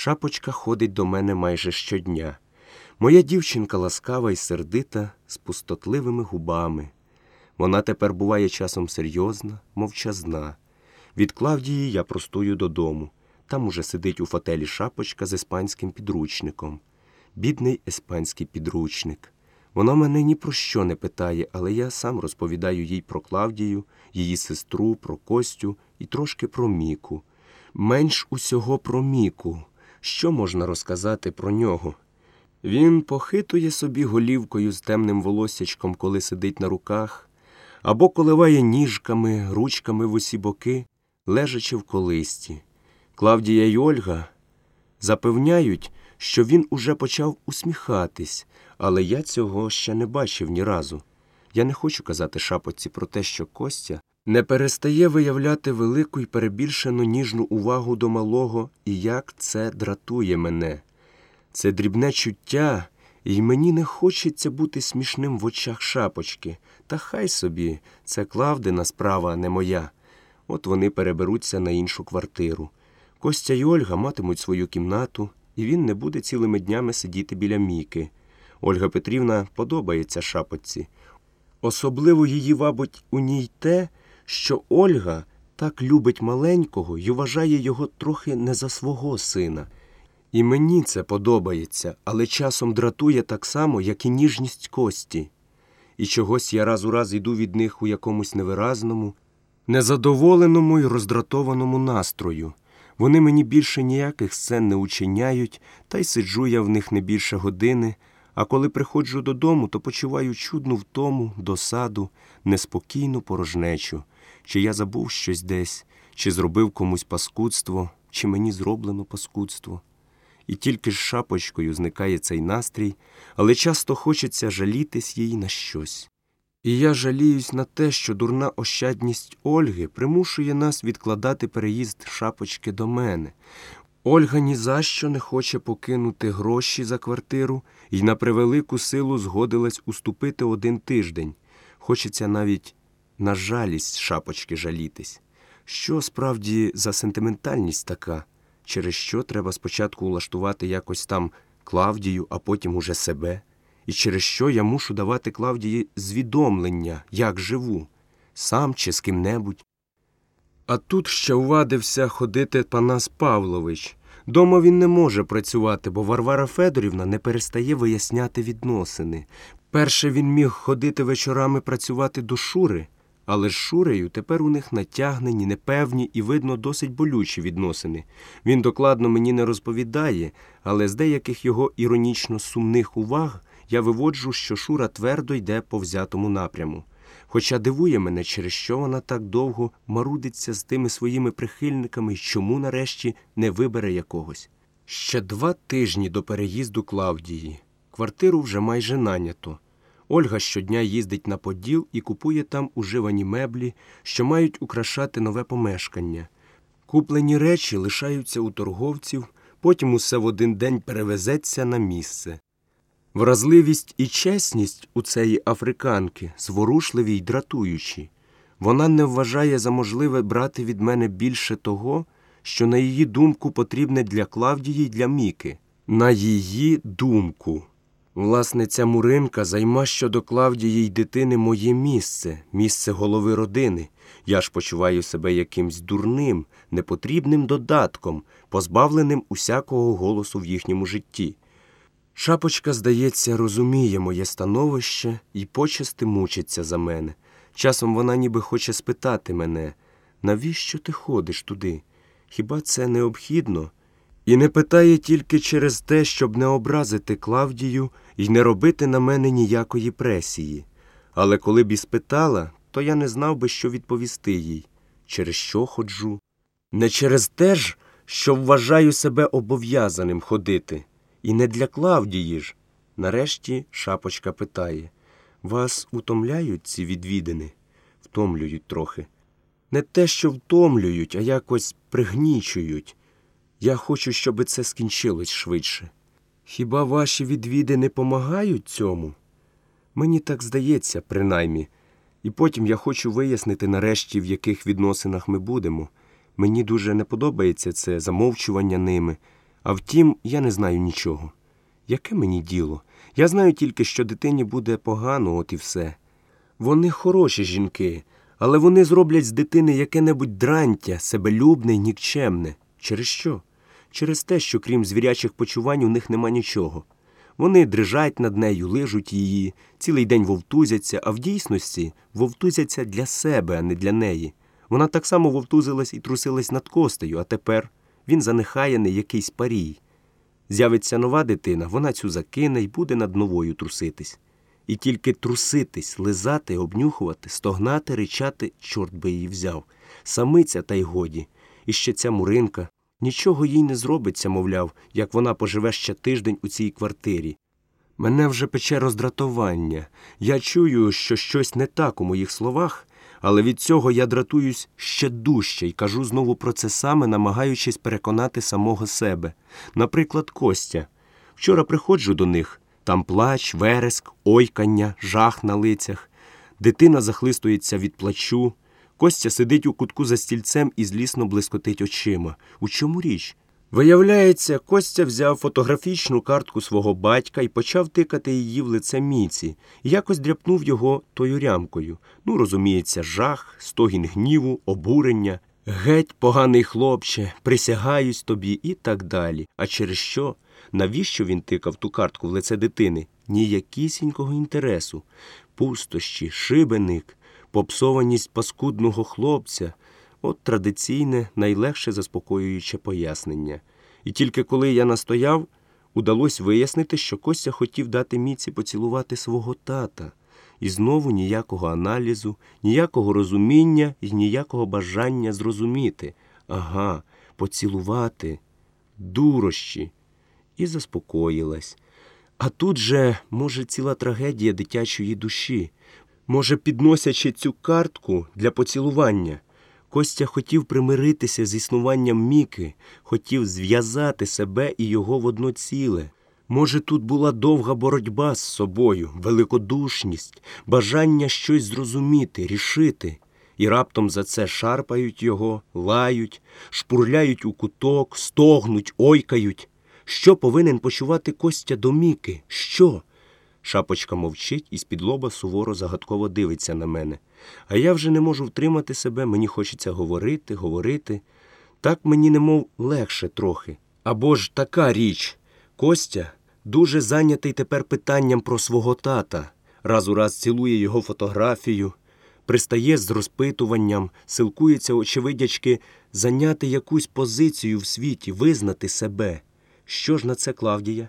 Шапочка ходить до мене майже щодня. Моя дівчинка ласкава і сердита, з пустотливими губами. Вона тепер буває часом серйозна, мовчазна. Від Клавдії я простую додому. Там уже сидить у фотелі шапочка з іспанським підручником. Бідний іспанський підручник. Вона мене ні про що не питає, але я сам розповідаю їй про Клавдію, її сестру, про Костю і трошки про Міку. Менш усього про Міку. Що можна розказати про нього? Він похитує собі голівкою з темним волоссячком, коли сидить на руках, або коливає ніжками, ручками в усі боки, лежачи в колисті. Клавдія й Ольга запевняють, що він уже почав усміхатись, але я цього ще не бачив ні разу. Я не хочу казати шапоці про те, що Костя не перестає виявляти велику й перебільшену ніжну увагу до малого і як це дратує мене. Це дрібне чуття, і мені не хочеться бути смішним в очах шапочки. Та хай собі, це Клавдина справа, не моя. От вони переберуться на іншу квартиру. Костя й Ольга матимуть свою кімнату, і він не буде цілими днями сидіти біля Міки. Ольга Петрівна подобається шапочці. Особливо її, вабуть, у ній те, що Ольга так любить маленького і вважає його трохи не за свого сина. І мені це подобається, але часом дратує так само, як і ніжність кості. І чогось я раз у раз йду від них у якомусь невиразному, незадоволеному й роздратованому настрою. Вони мені більше ніяких сцен не учиняють, та й сиджу я в них не більше години, а коли приходжу додому, то почуваю чудну втому, досаду, неспокійну порожнечу, чи я забув щось десь, чи зробив комусь паскудство, чи мені зроблено паскудство. І тільки з шапочкою зникає цей настрій, але часто хочеться жалітись їй на щось. І я жаліюсь на те, що дурна ощадність Ольги примушує нас відкладати переїзд шапочки до мене. Ольга ні за що не хоче покинути гроші за квартиру і на превелику силу згодилась уступити один тиждень. Хочеться навіть на жалість шапочки жалітись. Що справді за сентиментальність така, через що треба спочатку улаштувати якось там Клавдію, а потім уже себе, і через що я мушу давати Клавдії звідомлення, як живу, сам чи з ким-небудь. А тут ще ввадився ходити Панас Павлович. Дома він не може працювати, бо Варвара Федорівна не перестає виясняти відносини. Перше він міг ходити вечорами працювати до Шури, але з Шурею тепер у них натягнені, непевні і, видно, досить болючі відносини. Він докладно мені не розповідає, але з деяких його іронічно сумних уваг я виводжу, що Шура твердо йде по взятому напряму. Хоча дивує мене, через що вона так довго марудиться з тими своїми прихильниками і чому нарешті не вибере якогось. Ще два тижні до переїзду Клавдії. Квартиру вже майже нанято. Ольга щодня їздить на Поділ і купує там уживані меблі, що мають украшати нове помешкання. Куплені речі лишаються у торговців, потім усе в один день перевезеться на місце. Вразливість і чесність у цієї африканки зворушливі й дратуючі. Вона не вважає за можливе брати від мене більше того, що, на її думку, потрібне для Клавдії й для Міки. На її думку. Власне, ця муринка займа щодо Клавдії й дитини моє місце, місце голови родини. Я ж почуваю себе якимсь дурним, непотрібним додатком, позбавленим усякого голосу в їхньому житті. Шапочка, здається, розуміє моє становище і почасти мучиться за мене. Часом вона ніби хоче спитати мене, навіщо ти ходиш туди? Хіба це необхідно? І не питає тільки через те, щоб не образити Клавдію і не робити на мене ніякої пресії. Але коли б і спитала, то я не знав би, що відповісти їй, через що ходжу. Не через те ж, що вважаю себе обов'язаним ходити. І не для Клавдії ж. Нарешті шапочка питає Вас утомляють ці відвідини? Втомлюють трохи. Не те, що втомлюють, а якось пригнічують. Я хочу, щоб це скінчилось швидше. Хіба ваші відвідини помагають цьому? Мені так здається, принаймні. І потім я хочу вияснити нарешті, в яких відносинах ми будемо. Мені дуже не подобається це замовчування ними А втім, я не знаю нічого. Яке мені діло? Я знаю тільки, що дитині буде погано, от і все. Вони хороші жінки, але вони зроблять з дитини яке-небудь дрантя, себелюбне й нікчемне. Через що? Через те, що крім звірячих почувань у них нема нічого. Вони дрижать над нею, лижуть її, цілий день вовтузяться, а в дійсності вовтузяться для себе, а не для неї. Вона так само вовтузилась і трусилась над костею, а тепер він занехаяний якийсь парій. З'явиться нова дитина, вона цю закине й буде над новою труситись. І тільки труситись, лизати, обнюхувати, стогнати, ричати, чорт би її взяв. Самиця та й годі. І ще ця муринка. Нічого їй не зробиться, мовляв, як вона поживе ще тиждень у цій квартирі. Мене вже пече роздратування. Я чую, що щось не так у моїх словах, але від цього я дратуюсь ще дужче і кажу знову про це саме, намагаючись переконати самого себе. Наприклад, Костя. Вчора приходжу до них. Там плач, вереск, ойкання, жах на лицях. Дитина захлистується від плачу. Костя сидить у кутку за стільцем і злісно блискотить очима. У чому річ? Виявляється, Костя взяв фотографічну картку свого батька і почав тикати її в лице міці, і якось дряпнув його тою рямкою. Ну, розуміється, жах, стогін гніву, обурення, геть, поганий хлопче, присягаюсь тобі і так далі. А через що? Навіщо він тикав ту картку в лице дитини? Ніякісінького інтересу. Пустощі, шибеник, попсованість паскудного хлопця. От традиційне, найлегше заспокоююче пояснення. І тільки коли я настояв, удалось вияснити, що Костя хотів дати Міці поцілувати свого тата. І знову ніякого аналізу, ніякого розуміння і ніякого бажання зрозуміти. Ага, поцілувати, дурощі. І заспокоїлась. А тут же, може, ціла трагедія дитячої душі. Може, підносячи цю картку для поцілування. Костя хотів примиритися з існуванням Міки, хотів зв'язати себе і його в одно ціле. Може, тут була довга боротьба з собою, великодушність, бажання щось зрозуміти, рішити, і раптом за це шарпають його, лають, шпурляють у куток, стогнуть, ойкають. Що повинен почувати Костя до Міки? Що? Шапочка мовчить і з-під лоба суворо загадково дивиться на мене. А я вже не можу втримати себе, мені хочеться говорити, говорити. Так мені немов легше трохи. Або ж така річ. Костя дуже зайнятий тепер питанням про свого тата. Раз у раз цілує його фотографію, пристає з розпитуванням, силкується, очевидячки, зайняти якусь позицію в світі, визнати себе. Що ж на це Клавдія?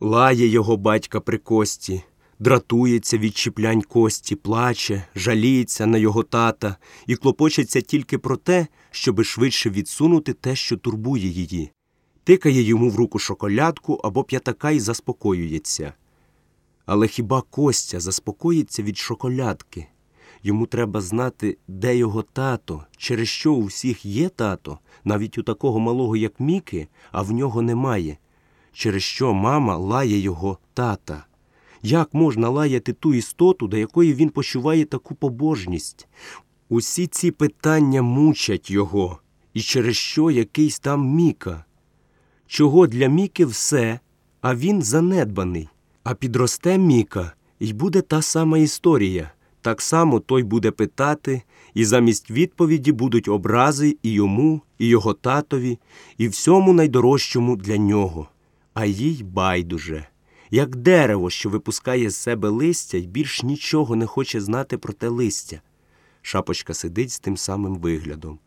Лає його батька при кості, дратується від чіплянь кості, плаче, жаліється на його тата і клопочеться тільки про те, щоби швидше відсунути те, що турбує її. Тикає йому в руку шоколадку або п'ятака і заспокоюється. Але хіба Костя заспокоїться від шоколадки? Йому треба знати, де його тато, через що у всіх є тато, навіть у такого малого, як Міки, а в нього немає через що мама лає його тата. Як можна лаяти ту істоту, до якої він почуває таку побожність? Усі ці питання мучать його, і через що якийсь там Міка. Чого для Міки все, а він занедбаний. А підросте Міка, і буде та сама історія. Так само той буде питати, і замість відповіді будуть образи і йому, і його татові, і всьому найдорожчому для нього а їй байдуже, як дерево, що випускає з себе листя і більш нічого не хоче знати про те листя. Шапочка сидить з тим самим виглядом.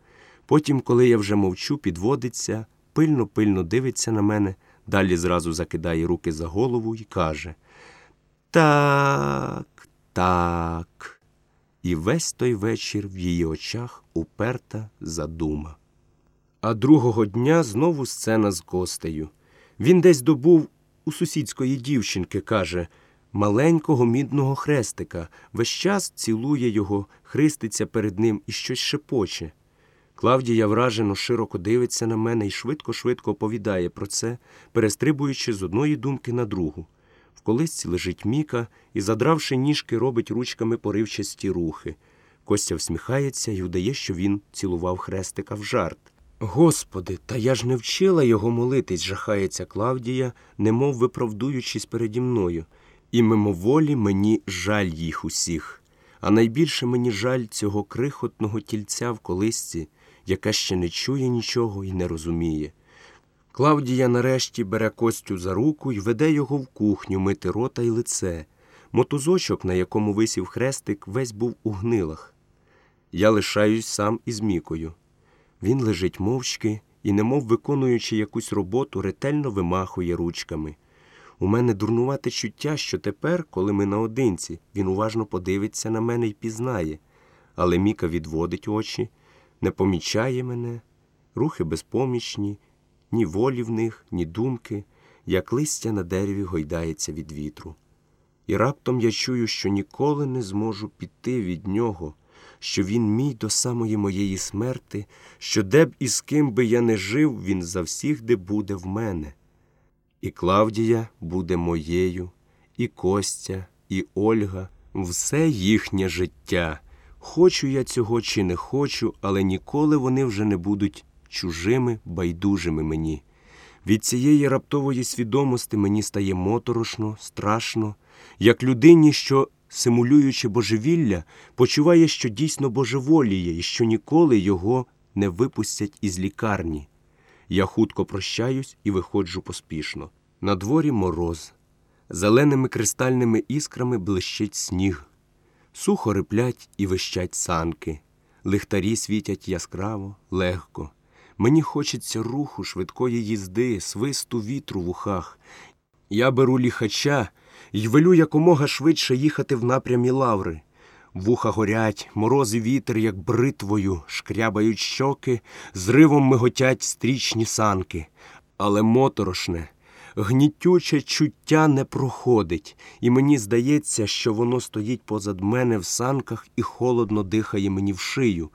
Потім, коли я вже мовчу, підводиться, пильно пильно дивиться на мене, далі зразу закидає руки за голову і каже Так, так. І весь той вечір в її очах уперта задума. А другого дня знову сцена з гостею. Він десь добув у сусідської дівчинки, каже, маленького мідного хрестика, весь час цілує його, христиться перед ним і щось шепоче. Клавдія вражено широко дивиться на мене і швидко-швидко оповідає про це, перестрибуючи з одної думки на другу. В колисці лежить Міка і, задравши ніжки, робить ручками поривчасті рухи. Костя всміхається і вдає, що він цілував хрестика в жарт. Господи, та я ж не вчила його молитись, жахається Клавдія, немов виправдуючись переді мною, і мимоволі мені жаль їх усіх. А найбільше мені жаль цього крихотного тільця в колисці, яка ще не чує нічого і не розуміє. Клавдія нарешті бере Костю за руку і веде його в кухню мити рота й лице. Мотузочок, на якому висів хрестик, весь був у гнилах. Я лишаюсь сам із Мікою. Він лежить мовчки і, немов виконуючи якусь роботу, ретельно вимахує ручками. У мене дурнувате чуття, що тепер, коли ми наодинці, він уважно подивиться на мене і пізнає. Але Міка відводить очі, не помічає мене, рухи безпомічні, ні волі в них, ні думки, як листя на дереві гойдається від вітру. І раптом я чую, що ніколи не зможу піти від нього, що він мій до самої моєї смерти, що де б і з ким би я не жив, він завсігди буде в мене. І Клавдія буде моєю, і Костя, і Ольга, все їхнє життя. Хочу я цього чи не хочу, але ніколи вони вже не будуть чужими, байдужими мені. Від цієї раптової свідомості мені стає моторошно, страшно, як людині, що, симулюючи божевілля, почуває, що дійсно божеволіє і що ніколи його не випустять із лікарні. Я хутко прощаюсь і виходжу поспішно. На дворі мороз. Зеленими кристальними іскрами блищить сніг. Сухо риплять і вищать санки. Лихтарі світять яскраво, легко. Мені хочеться руху, швидкої їзди, свисту вітру в ухах. Я беру ліхача і велю якомога швидше їхати в напрямі лаври. Вуха горять, морози вітер, як бритвою, шкрябають щоки, зривом миготять стрічні санки. Але моторошне, гнітюче чуття не проходить, і мені здається, що воно стоїть позад мене в санках і холодно дихає мені в шию.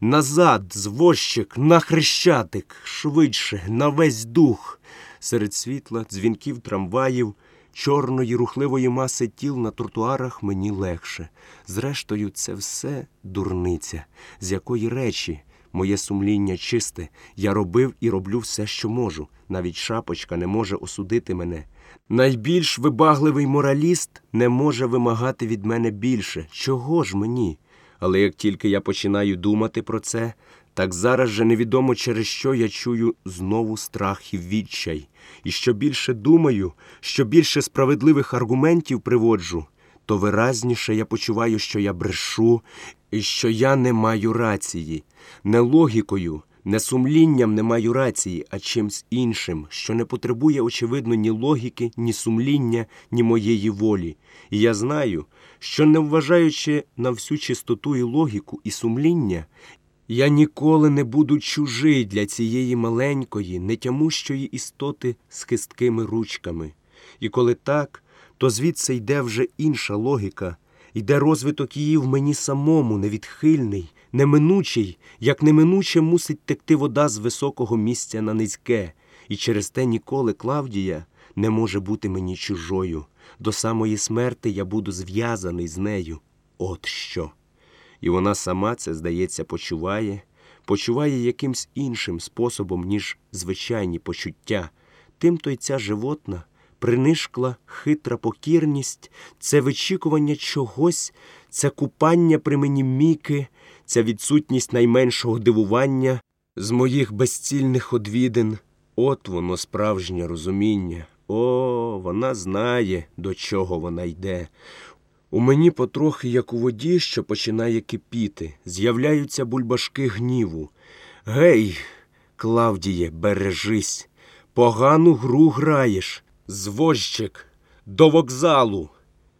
Назад, звозчик, на хрещатик, швидше, на весь дух. Серед світла, дзвінків трамваїв, чорної рухливої маси тіл на тротуарах мені легше. Зрештою, це все дурниця, з якої речі моє сумління чисте, я робив і роблю все, що можу. Навіть шапочка не може осудити мене. Найбільш вибагливий мораліст не може вимагати від мене більше. Чого ж мені? Але як тільки я починаю думати про це, так зараз же невідомо через що я чую знову страх і відчай. І що більше думаю, що більше справедливих аргументів приводжу, то виразніше я почуваю, що я брешу і що я не маю рації, не логікою, не сумлінням не маю рації, а чимсь іншим, що не потребує, очевидно, ні логіки, ні сумління, ні моєї волі. І я знаю, що, не вважаючи на всю чистоту і логіку і сумління, я ніколи не буду чужий для цієї маленької, нетямущої істоти з хисткими ручками. І коли так, то звідси йде вже інша логіка, йде розвиток її в мені самому, невідхильний, неминучий, як неминуче мусить текти вода з високого місця на низьке, і через те ніколи Клавдія не може бути мені чужою. До самої смерти я буду зв'язаний з нею. От що. І вона сама це, здається, почуває, почуває якимсь іншим способом, ніж звичайні почуття. Тимто й ця животна, принишкла, хитра покірність, це вичікування чогось, це купання при мені міки, ця відсутність найменшого дивування з моїх безцільних одвідин. От воно справжнє розуміння. О, вона знає, до чого вона йде. У мені потрохи, як у воді, що починає кипіти, з'являються бульбашки гніву. Гей, Клавдіє, бережись, погану гру граєш. Звозчик, до вокзалу.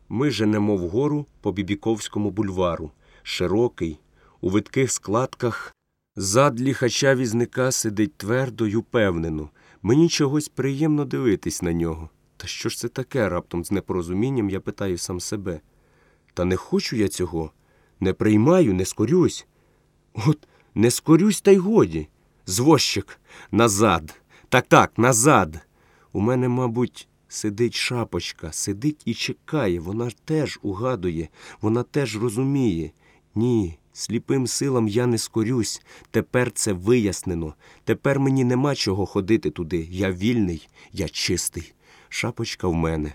Ми женемо вгору по Бібіковському бульвару, широкий, у видких складках. Зад ліхача візника сидить твердо й упевнено. Мені чогось приємно дивитись на нього. Та що ж це таке? Раптом з непорозумінням я питаю сам себе. Та не хочу я цього, не приймаю, не скорюсь. От не скорюсь, та й годі. Звозчик, назад. Так, так, назад. У мене, мабуть, сидить шапочка, сидить і чекає, вона теж угадує, вона теж розуміє. Ні, Сліпим силам я не скорюсь. Тепер це вияснено. Тепер мені нема чого ходити туди. Я вільний, я чистий. Шапочка в мене.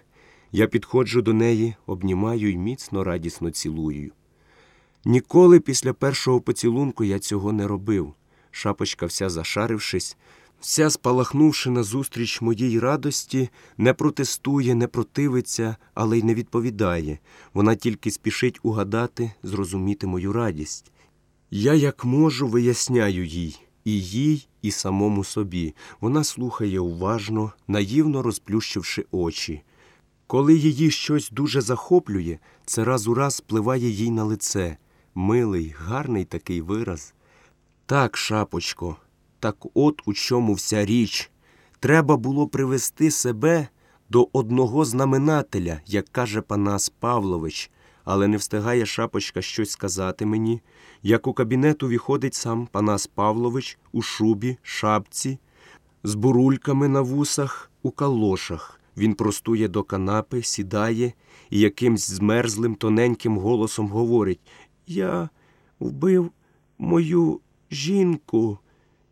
Я підходжу до неї, обнімаю і міцно радісно цілую. Ніколи після першого поцілунку я цього не робив. Шапочка, вся зашарившись, вся спалахнувши назустріч моїй радості, не протестує, не противиться, але й не відповідає. Вона тільки спішить угадати, зрозуміти мою радість. Я, як можу, виясняю їй, і їй, і самому собі. Вона слухає уважно, наївно розплющивши очі. Коли її щось дуже захоплює, це раз у раз спливає їй на лице. Милий, гарний такий вираз. Так, шапочко, так от у чому вся річ. Треба було привести себе до одного знаменателя, як каже Панас Павлович, але не встигає шапочка щось сказати мені, як у кабінету виходить сам Панас Павлович у шубі, шапці, з бурульками на вусах, у калошах. Він простує до канапи, сідає і якимсь змерзлим тоненьким голосом говорить Я вбив мою жінку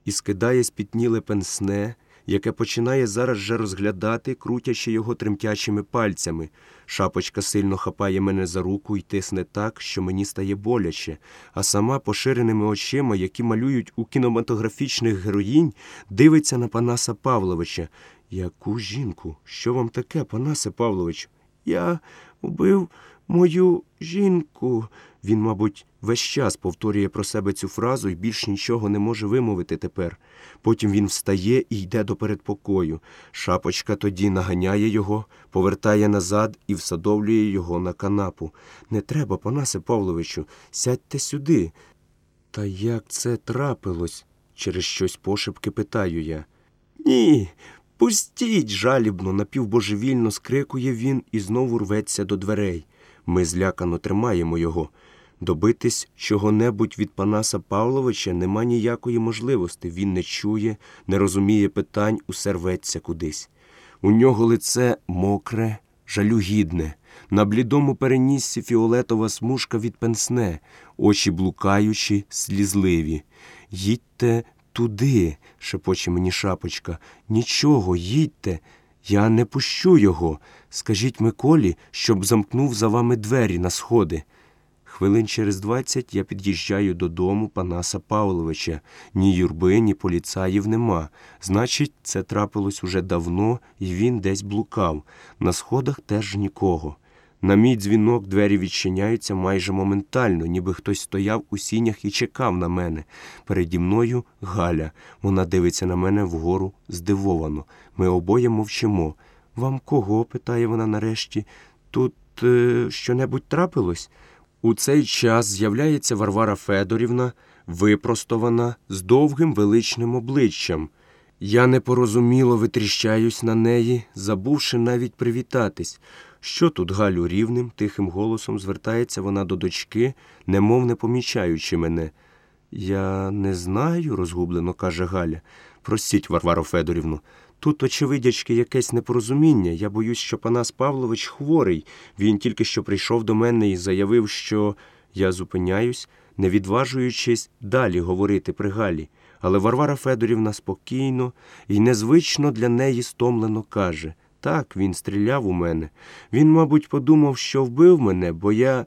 і скидає спітніле пенсне, яке починає зараз же розглядати, крутячи його тремтячими пальцями. Шапочка сильно хапає мене за руку і тисне так, що мені стає боляче, а сама поширеними очима, які малюють у кінематографічних героїнь, дивиться на Панаса Павловича. Яку жінку? Що вам таке, Панасе Павлович? Я вбив мою жінку. Він, мабуть, весь час повторює про себе цю фразу і більш нічого не може вимовити тепер. Потім він встає і йде до передпокою. Шапочка тоді наганяє його, повертає назад і всадовлює його на канапу. Не треба, Панасе Павловичу, сядьте сюди. Та як це трапилось? через щось пошепки питаю я. Ні, пустіть, жалібно, напівбожевільно скрикує він і знову рветься до дверей. Ми злякано тримаємо його. Добитись чого-небудь від Панаса Павловича нема ніякої можливості. Він не чує, не розуміє питань, усе рветься кудись. У нього лице мокре, жалюгідне, на блідому переніссі фіолетова смужка від пенсне, очі блукаючі, слізливі. Їдьте туди, шепоче мені шапочка. Нічого, їдьте. Я не пущу його. Скажіть Миколі, щоб замкнув за вами двері на сходи. Хвилин через двадцять я під'їжджаю додому Панаса Павловича. Ні юрби, ні поліцаїв нема. Значить, це трапилось уже давно, і він десь блукав. На сходах теж нікого. На мій дзвінок двері відчиняються майже моментально, ніби хтось стояв у сінях і чекав на мене. Переді мною Галя. Вона дивиться на мене вгору здивовано. Ми обоє мовчимо. Вам кого? питає вона нарешті. Тут е, що-небудь трапилось? У цей час з'являється Варвара Федорівна, випростована, з довгим величним обличчям. Я непорозуміло витріщаюсь на неї, забувши навіть привітатись. Що тут, Галю, рівним, тихим голосом звертається вона до дочки, немов не помічаючи мене. Я не знаю, розгублено каже Галя. Простіть, Варваро Федорівну. Тут, очевидячки, якесь непорозуміння. Я боюсь, що Панас Павлович хворий. Він тільки що прийшов до мене і заявив, що я зупиняюсь, не відважуючись далі говорити при Галі. Але Варвара Федорівна спокійно і незвично для неї стомлено каже так, він стріляв у мене. Він, мабуть, подумав, що вбив мене, бо я,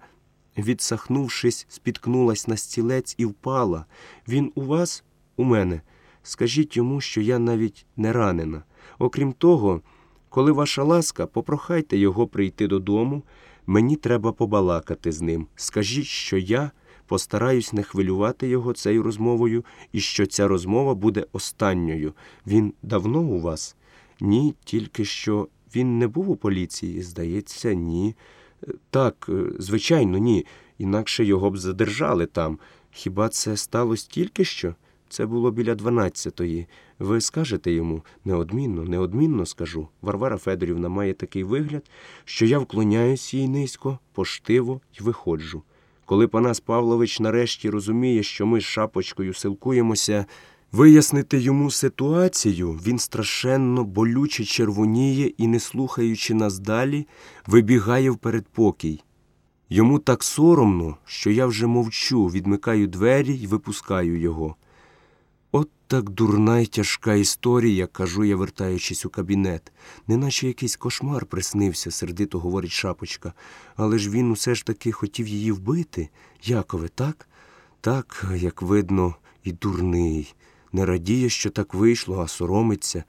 відсахнувшись, спіткнулась на стілець і впала. Він у вас, у мене. Скажіть йому, що я навіть не ранена. Окрім того, коли ваша ласка, попрохайте його прийти додому. Мені треба побалакати з ним. Скажіть, що я постараюсь не хвилювати його цією розмовою і що ця розмова буде останньою. Він давно у вас? Ні, тільки що він не був у поліції, здається, ні. Е, Так, е, звичайно, ні. Інакше його б задержали там. Хіба це сталося тільки що? Це було біля дванадцятої. Ви скажете йому неодмінно, неодмінно скажу. Варвара Федорівна має такий вигляд, що я вклоняюсь їй низько, поштиво й виходжу. Коли Панас Павлович нарешті розуміє, що ми з шапочкою силкуємося вияснити йому ситуацію, він страшенно болюче червоніє і, не слухаючи нас далі, вибігає в передпокій. Йому так соромно, що я вже мовчу, відмикаю двері й випускаю його. От так дурна й тяжка історія, кажу я, вертаючись у кабінет. Неначе якийсь кошмар приснився, сердито говорить шапочка. Але ж він усе ж таки хотів її вбити. Якове, так? Так, як видно, і дурний. Не радіє, що так вийшло, а соромиться.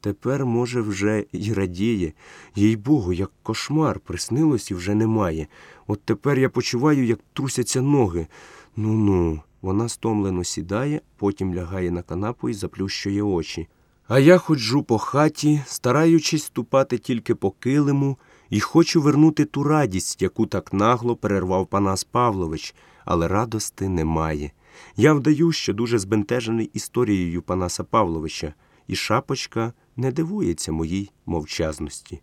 Тепер, може, вже й радіє. Їй Богу, як кошмар, приснилось і вже немає. От тепер я почуваю, як трусяться ноги. Ну ну. Вона стомлено сідає, потім лягає на канапу і заплющує очі. А я ходжу по хаті, стараючись ступати тільки по килиму, і хочу вернути ту радість, яку так нагло перервав Панас Павлович, але радости немає. Я вдаю, що дуже збентежений історією Панаса Павловича, і шапочка не дивується моїй мовчазності.